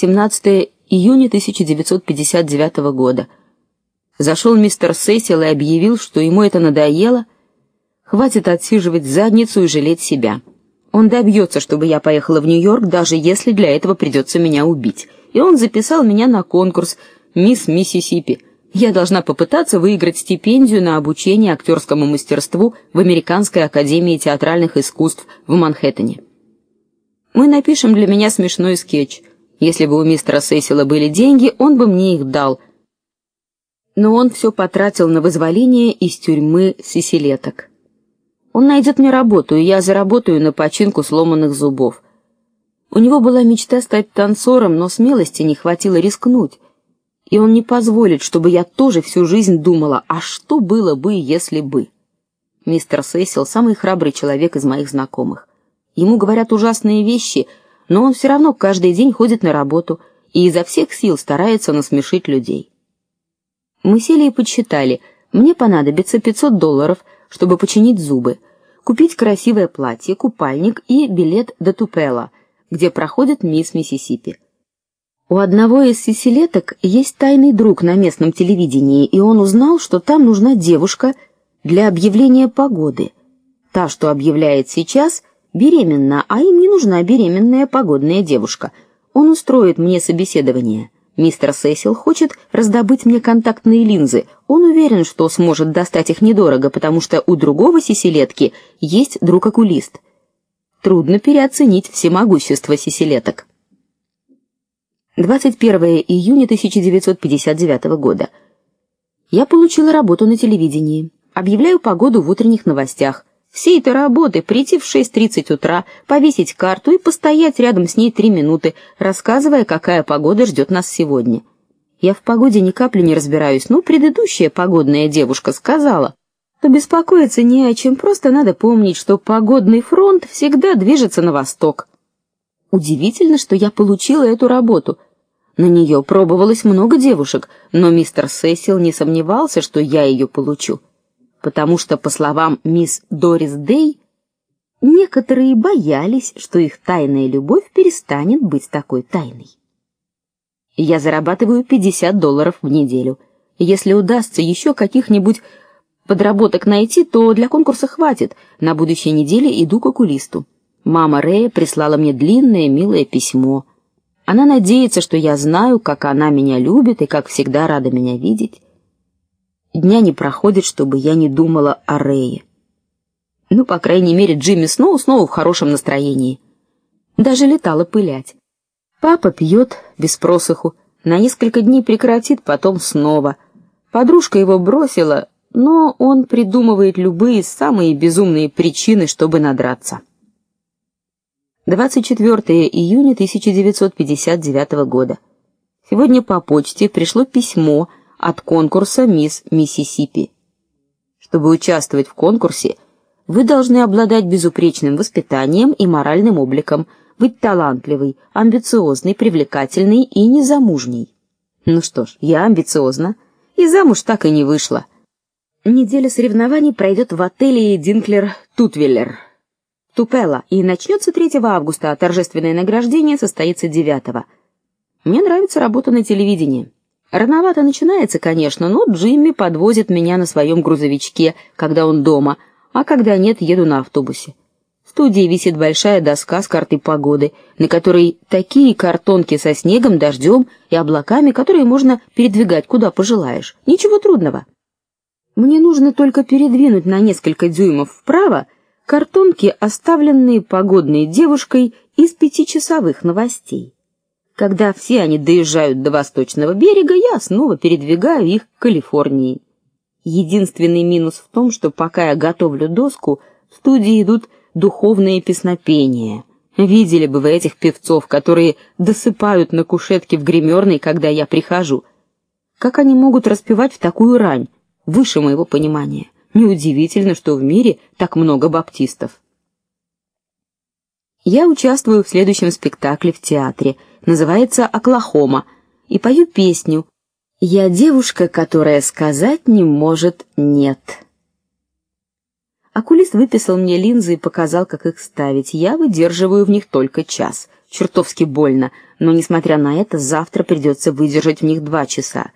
17 июня 1959 года. Зашел мистер Сесил и объявил, что ему это надоело, хватит отсиживать задницу и жалеть себя. Он добьется, чтобы я поехала в Нью-Йорк, даже если для этого придется меня убить. И он записал меня на конкурс Мисс Миссисипи. Я должна попытаться выиграть стипендию на обучение актерскому мастерству в Американской академии театральных искусств в Манхэттене. Мы напишем для меня смешной скетч. Если бы у мистера Сесила были деньги, он бы мне их дал. Но он все потратил на вызволение из тюрьмы сисилеток. Он найдет мне работу, и я заработаю на починку сломанных зубов. У него была мечта стать танцором, но смелости не хватило рискнуть. И он не позволит, чтобы я тоже всю жизнь думала: а что было бы, если бы. Мистер Сесил самый храбрый человек из моих знакомых. Ему говорят ужасные вещи, но он все равно каждый день ходит на работу и изо всех сил старается насмешить людей. Мы сели и подсчитали. Мне понадобится 500 долларов чтобы починить зубы, купить красивое платье, купальник и билет до Тупела, где проходит мисс Миссисипи. У одного из сиселеток есть тайный друг на местном телевидении, и он узнал, что там нужна девушка для объявления погоды. Та, что объявляет сейчас, беременна, а им не нужна беременная погодная девушка. Он устроит мне собеседование. Мистер Сесил хочет раздобыть мне контактные линзы. Он уверен, что сможет достать их недорого, потому что у другого сиселетки есть друг-окулист. Трудно переоценить всемогущество сиселеток. 21 июня 1959 года. Я получила работу на телевидении. Объявляю погоду в утренних новостях. Всей этой работы прийти в 6:30 утра, повесить карту и постоять рядом с ней три минуты, рассказывая, какая погода ждет нас сегодня. Я в погоде ни капли не разбираюсь, но предыдущая погодная девушка сказала, что беспокоиться не о чем, просто надо помнить, что погодный фронт всегда движется на восток. Удивительно, что я получила эту работу. На нее пробовалось много девушек, но мистер Сесил не сомневался, что я ее получу потому что, по словам мисс Дорис Дей, некоторые боялись, что их тайная любовь перестанет быть такой тайной. Я зарабатываю 50 долларов в неделю. Если удастся еще каких-нибудь подработок найти, то для конкурса хватит. На будущей неделе иду к окулисту. Мама Рэя прислала мне длинное милое письмо. Она надеется, что я знаю, как она меня любит и как всегда рада меня видеть. Дня не проходит, чтобы я не думала о Рее. Ну, по крайней мере, Джимми снова снова в хорошем настроении. Даже летала пылять. Папа пьет без просыху, на несколько дней прекратит, потом снова. Подружка его бросила, но он придумывает любые самые безумные причины, чтобы надраться. 24 июня 1959 года. Сегодня по почте пришло письмо от конкурса Мисс Миссисипи. Чтобы участвовать в конкурсе, вы должны обладать безупречным воспитанием и моральным обликом, быть талантливой, амбициозной, привлекательной и незамужней. Ну что ж, я амбициозна, и замуж так и не вышла. Неделя соревнований пройдет в отеле Динклер Тутвиллер. Тупела, и начнется 3 августа, а торжественное награждение состоится 9. Мне нравится работа на телевидении. Рановато начинается, конечно, но Джимми подвозит меня на своем грузовичке, когда он дома, а когда нет, еду на автобусе. В студии висит большая доска с картой погоды, на которой такие картонки со снегом, дождем и облаками, которые можно передвигать куда пожелаешь. Ничего трудного. Мне нужно только передвинуть на несколько дюймов вправо картонки, оставленные погодной девушкой из пятичасовых новостей. Когда все они доезжают до восточного берега, я снова передвигаю их к Калифорнии. Единственный минус в том, что пока я готовлю доску, в студии идут духовные песнопения. Видели бы вы этих певцов, которые досыпают на кушетке в гримерной, когда я прихожу. Как они могут распевать в такую рань? Выше моего понимания. Неудивительно, что в мире так много баптистов. Я участвую в следующем спектакле в театре называется Оклахома, и пою песню Я девушка, которая сказать не может нет. Окулист выписал мне линзы и показал, как их ставить. Я выдерживаю в них только час. чертовски больно, но несмотря на это, завтра придется выдержать в них два часа.